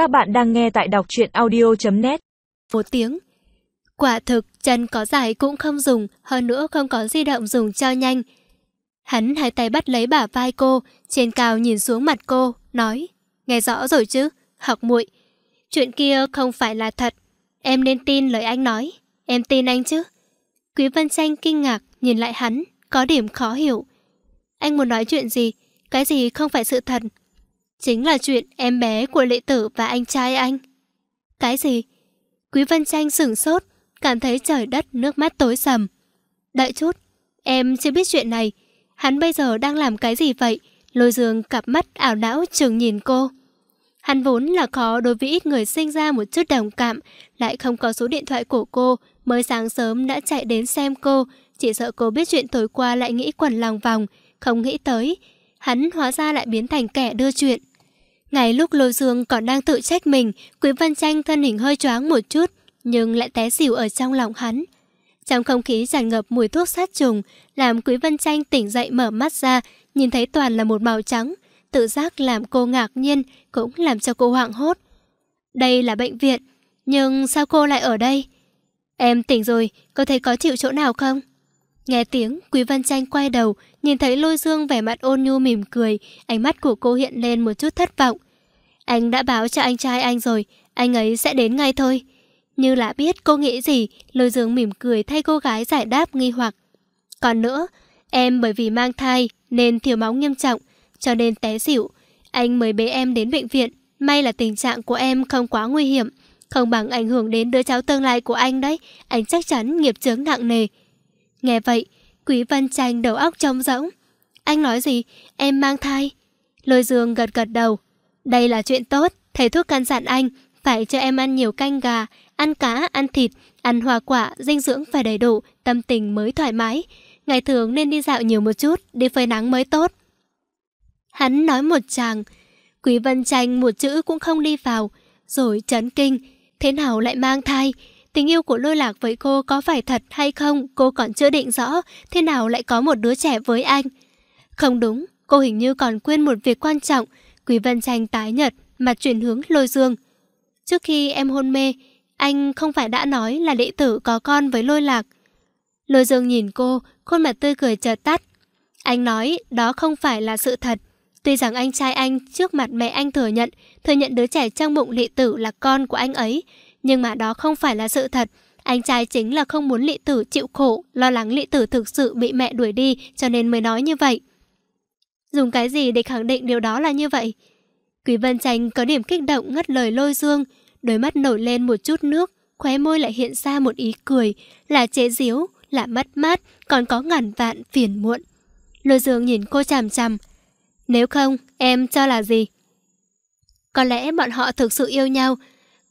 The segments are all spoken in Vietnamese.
Các bạn đang nghe tại đọc truyện audio.net Một tiếng. Quả thực, chân có dài cũng không dùng, Hơn nữa không có di động dùng cho nhanh. Hắn hai tay bắt lấy bả vai cô, Trên cao nhìn xuống mặt cô, Nói, Nghe rõ rồi chứ, Học muội. Chuyện kia không phải là thật. Em nên tin lời anh nói. Em tin anh chứ? Quý Vân Tranh kinh ngạc, nhìn lại hắn, Có điểm khó hiểu. Anh muốn nói chuyện gì? Cái gì không phải sự thật? Chính là chuyện em bé của lệ tử và anh trai anh. Cái gì? Quý Vân Tranh sửng sốt Cảm thấy trời đất nước mắt tối sầm. Đợi chút Em chưa biết chuyện này. Hắn bây giờ đang làm cái gì vậy? Lôi dương cặp mắt ảo não chừng nhìn cô. Hắn vốn là khó đối với ít người sinh ra một chút đồng cảm, lại không có số điện thoại của cô, mới sáng sớm đã chạy đến xem cô, chỉ sợ cô biết chuyện tối qua lại nghĩ quẩn lòng vòng, không nghĩ tới. Hắn hóa ra lại biến thành kẻ đưa chuyện. Ngày lúc Lôi Dương còn đang tự trách mình, Quý Văn Tranh thân hình hơi choáng một chút, nhưng lại té xỉu ở trong lòng hắn. Trong không khí tràn ngập mùi thuốc sát trùng, làm Quý Văn Tranh tỉnh dậy mở mắt ra, nhìn thấy toàn là một màu trắng, tự giác làm cô ngạc nhiên, cũng làm cho cô hoảng hốt. Đây là bệnh viện, nhưng sao cô lại ở đây? Em tỉnh rồi, có thấy có chịu chỗ nào không? Nghe tiếng, Quý Văn Tranh quay đầu, nhìn thấy Lôi Dương vẻ mặt ôn nhu mỉm cười, ánh mắt của cô hiện lên một chút thất vọng. Anh đã báo cho anh trai anh rồi, anh ấy sẽ đến ngay thôi. Như là biết cô nghĩ gì, Lôi Dương mỉm cười thay cô gái giải đáp nghi hoặc. Còn nữa, em bởi vì mang thai nên thiếu máu nghiêm trọng, cho nên té xỉu. Anh mới bế em đến bệnh viện, may là tình trạng của em không quá nguy hiểm. Không bằng ảnh hưởng đến đứa cháu tương lai của anh đấy, anh chắc chắn nghiệp chướng nặng nề. Nghe vậy, Quý Vân Tranh đầu óc trống rỗng. Anh nói gì? Em mang thai. Lôi Dương gật gật đầu. Đây là chuyện tốt, thầy thuốc căn dặn anh, phải cho em ăn nhiều canh gà, ăn cá, ăn thịt, ăn hoa quả, dinh dưỡng phải đầy đủ, tâm tình mới thoải mái. Ngày thường nên đi dạo nhiều một chút, đi phơi nắng mới tốt. Hắn nói một chàng, Quý Vân Tranh một chữ cũng không đi vào, rồi chấn kinh, thế nào lại mang thai? Tình yêu của lôi lạc với cô có phải thật hay không, cô còn chưa định rõ, thế nào lại có một đứa trẻ với anh? Không đúng, cô hình như còn quên một việc quan trọng, Quý Vân Tranh tái nhật, mặt chuyển hướng lôi dương. Trước khi em hôn mê, anh không phải đã nói là đệ tử có con với lôi lạc. Lôi dương nhìn cô, khuôn mặt tươi cười chợt tắt. Anh nói đó không phải là sự thật. Tuy rằng anh trai anh trước mặt mẹ anh thừa nhận, thừa nhận đứa trẻ trong bụng lị tử là con của anh ấy, nhưng mà đó không phải là sự thật. Anh trai chính là không muốn lị tử chịu khổ, lo lắng lị tử thực sự bị mẹ đuổi đi cho nên mới nói như vậy. Dùng cái gì để khẳng định điều đó là như vậy? Quý Vân Tranh có điểm kích động ngất lời lôi dương, đôi mắt nổi lên một chút nước, khóe môi lại hiện ra một ý cười, là chế giếu, là mất mát, còn có ngàn vạn phiền muộn. Lôi dương nhìn cô chằm chằm, nếu không, em cho là gì? Có lẽ bọn họ thực sự yêu nhau.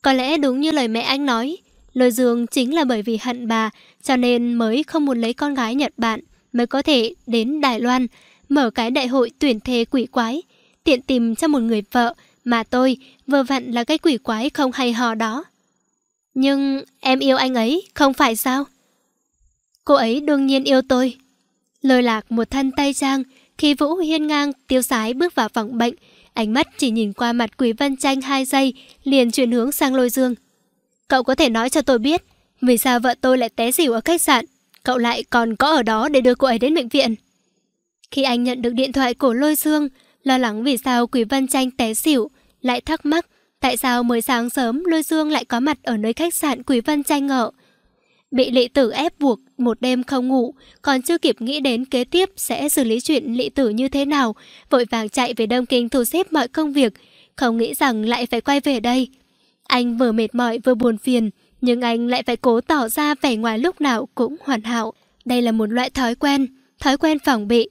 Có lẽ đúng như lời mẹ anh nói, Lôi Dương chính là bởi vì hận bà, cho nên mới không muốn lấy con gái Nhật Bản, mới có thể đến Đài Loan, mở cái đại hội tuyển thề quỷ quái, tiện tìm cho một người vợ, mà tôi vừa vặn là cái quỷ quái không hay hò đó. Nhưng em yêu anh ấy, không phải sao? Cô ấy đương nhiên yêu tôi. Lôi lạc một thân tay trang, khi Vũ hiên ngang, tiêu sái bước vào phòng bệnh, ánh mắt chỉ nhìn qua mặt Quý Văn Tranh hai giây, liền chuyển hướng sang lôi dương. Cậu có thể nói cho tôi biết, vì sao vợ tôi lại té xỉu ở khách sạn, cậu lại còn có ở đó để đưa cô ấy đến bệnh viện. Khi anh nhận được điện thoại của lôi dương, lo lắng vì sao Quý Văn Tranh té xỉu, lại thắc mắc tại sao mới sáng sớm lôi dương lại có mặt ở nơi khách sạn Quý Văn Tranh ở. Bị lị tử ép buộc một đêm không ngủ, còn chưa kịp nghĩ đến kế tiếp sẽ xử lý chuyện lị tử như thế nào, vội vàng chạy về Đông Kinh thu xếp mọi công việc, không nghĩ rằng lại phải quay về đây. Anh vừa mệt mỏi vừa buồn phiền, nhưng anh lại phải cố tỏ ra vẻ ngoài lúc nào cũng hoàn hảo. Đây là một loại thói quen, thói quen phòng bị.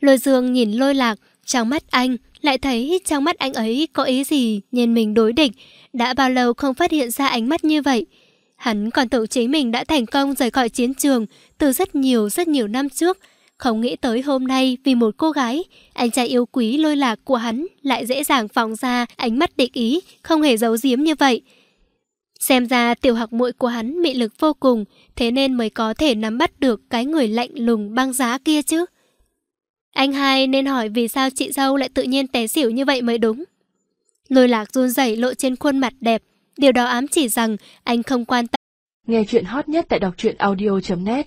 Lôi dương nhìn lôi lạc, trong mắt anh, lại thấy trong mắt anh ấy có ý gì nhìn mình đối địch. Đã bao lâu không phát hiện ra ánh mắt như vậy. Hắn còn tự chính mình đã thành công rời khỏi chiến trường từ rất nhiều rất nhiều năm trước. Không nghĩ tới hôm nay vì một cô gái, anh trai yêu quý lôi lạc của hắn lại dễ dàng phóng ra ánh mắt địch ý, không hề giấu giếm như vậy. Xem ra tiểu học muội của hắn mị lực vô cùng, thế nên mới có thể nắm bắt được cái người lạnh lùng băng giá kia chứ. Anh hai nên hỏi vì sao chị dâu lại tự nhiên té xỉu như vậy mới đúng. Lôi lạc run rẩy lộ trên khuôn mặt đẹp, điều đó ám chỉ rằng anh không quan tâm. Nghe chuyện hot nhất tại đọc truyện audio.net